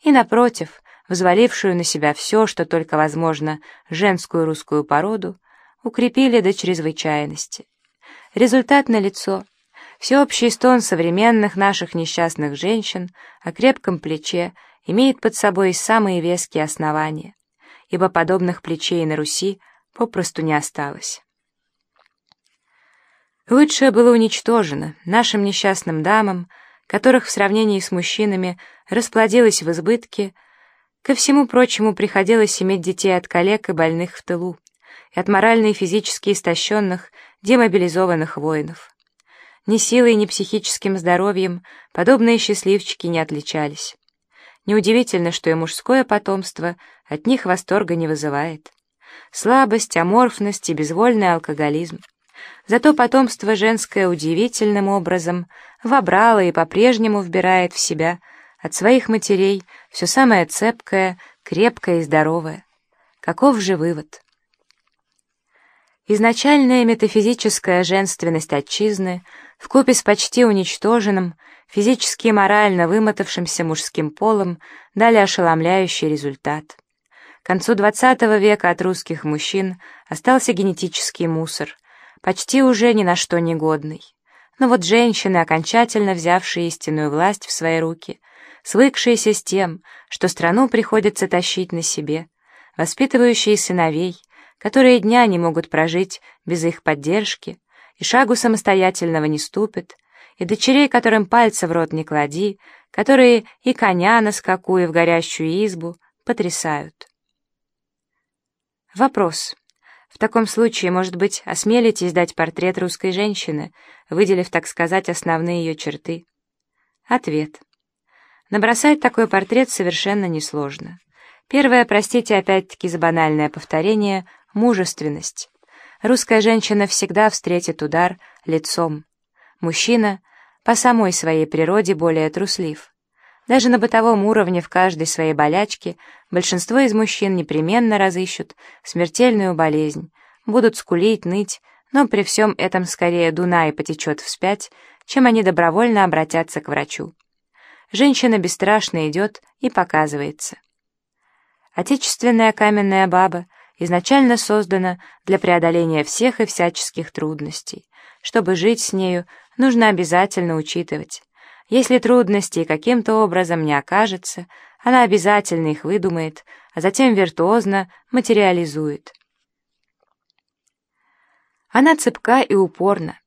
и, напротив, взвалившую на себя все, что только возможно, женскую русскую породу, укрепили до чрезвычайности. Результат налицо. Всеобщий стон современных наших несчастных женщин о крепком плече имеет под собой самые веские основания, ибо подобных плечей на Руси попросту не осталось. Лучшее было уничтожено нашим несчастным дамам, которых в сравнении с мужчинами расплодилось в избытке, ко всему прочему приходилось иметь детей от коллег и больных в тылу, и от морально и физически истощенных, демобилизованных воинов. Ни силой, ни психическим здоровьем подобные счастливчики не отличались. Неудивительно, что и мужское потомство от них восторга не вызывает. Слабость, аморфность и безвольный алкоголизм — Зато потомство женское удивительным образом вобрало и по-прежнему вбирает в себя от своих матерей все самое цепкое, крепкое и здоровое. Каков же вывод? Изначальная метафизическая женственность отчизны вкупе с почти уничтоженным, физически и морально вымотавшимся мужским полом дали ошеломляющий результат. К концу XX века от русских мужчин остался генетический мусор — почти уже ни на что не годный. Но вот женщины, окончательно взявшие истинную власть в свои руки, свыкшиеся с тем, что страну приходится тащить на себе, воспитывающие сыновей, которые дня не могут прожить без их поддержки, и шагу самостоятельного не ступят, и дочерей, которым пальца в рот не клади, которые и коня на скаку, и в горящую избу потрясают. Вопрос. В таком случае, может быть, осмелитесь дать портрет русской женщины, выделив, так сказать, основные ее черты? Ответ. Набросать такой портрет совершенно несложно. Первое, простите опять-таки за банальное повторение, мужественность. Русская женщина всегда встретит удар лицом. Мужчина по самой своей природе более труслив. Даже на бытовом уровне в каждой своей болячке большинство из мужчин непременно разыщут смертельную болезнь, будут скулить, ныть, но при всем этом скорее Дунай потечет вспять, чем они добровольно обратятся к врачу. Женщина бесстрашно идет и показывается. Отечественная каменная баба изначально создана для преодоления всех и всяческих трудностей. Чтобы жить с нею, нужно обязательно учитывать если трудностей каким-то образом не окажется, она обязательно их выдумает, а затем виртуозно материализует. Она цепка и упорна,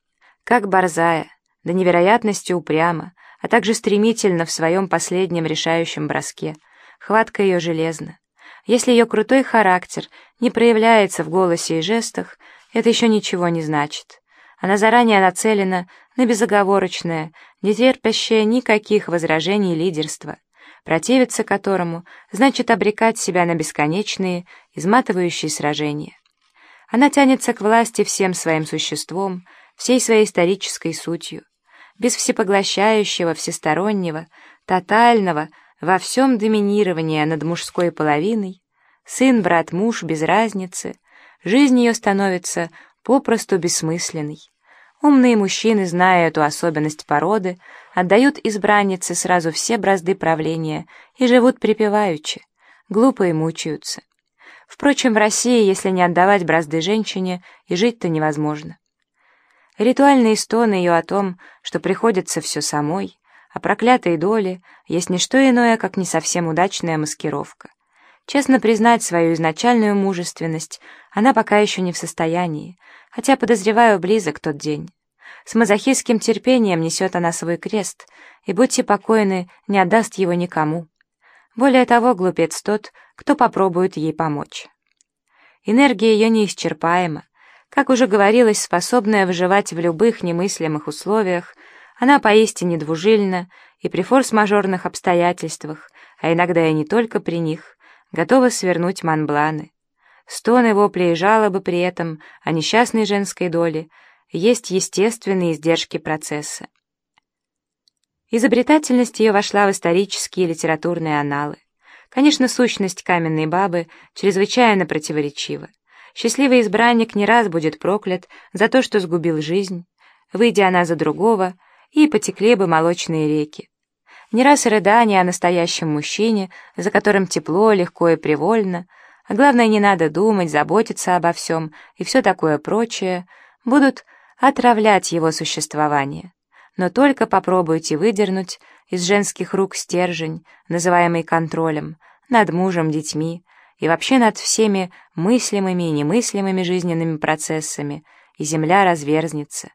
как борзая, до невероятности упряма, а также стремительно в своем последнем решающем броске. Хватка ее железна. Если ее крутой характер не проявляется в голосе и жестах, это еще ничего не значит. Она заранее нацелена на безоговорочное, не терпящее никаких возражений лидерство, противиться которому значит обрекать себя на бесконечные, изматывающие сражения. Она тянется к власти всем своим существом, всей своей исторической сутью, без всепоглощающего, всестороннего, тотального, во всем доминирования над мужской половиной, сын, брат, муж, без разницы, жизнь ее становится попросту бессмысленной. Умные мужчины, зная эту особенность породы, отдают избраннице сразу все бразды правления и живут припеваючи, глупо и мучаются. Впрочем, в России, если не отдавать бразды женщине, и жить-то невозможно. Ритуальные стоны ее о том, что приходится все самой, о проклятой доле, есть не что иное, как не совсем удачная маскировка. Честно признать свою изначальную мужественность она пока еще не в состоянии, хотя, подозреваю, близок тот день. С мазохистским терпением несет она свой крест, и, будьте покойны, не отдаст его никому. Более того, глупец тот, кто попробует ей помочь. Энергия ее неисчерпаема. Как уже говорилось, способная выживать в любых немыслимых условиях, она поистине двужильна и при форс-мажорных обстоятельствах, а иногда и не только при них, готова свернуть манбланы. Стоны, вопли и жалобы при этом о несчастной женской доле есть естественные издержки процесса. Изобретательность ее вошла в исторические и литературные аналы. Конечно, сущность каменной бабы чрезвычайно противоречива. Счастливый избранник не раз будет проклят за то, что сгубил жизнь, выйдя она за другого, и потекли бы молочные реки. Не раз рыдания о настоящем мужчине, за которым тепло, легко и привольно, а главное, не надо думать, заботиться обо всем и все такое прочее, будут отравлять его существование. Но только попробуйте выдернуть из женских рук стержень, называемый контролем, над мужем, детьми и вообще над всеми мыслимыми и немыслимыми жизненными процессами, и земля разверзнется.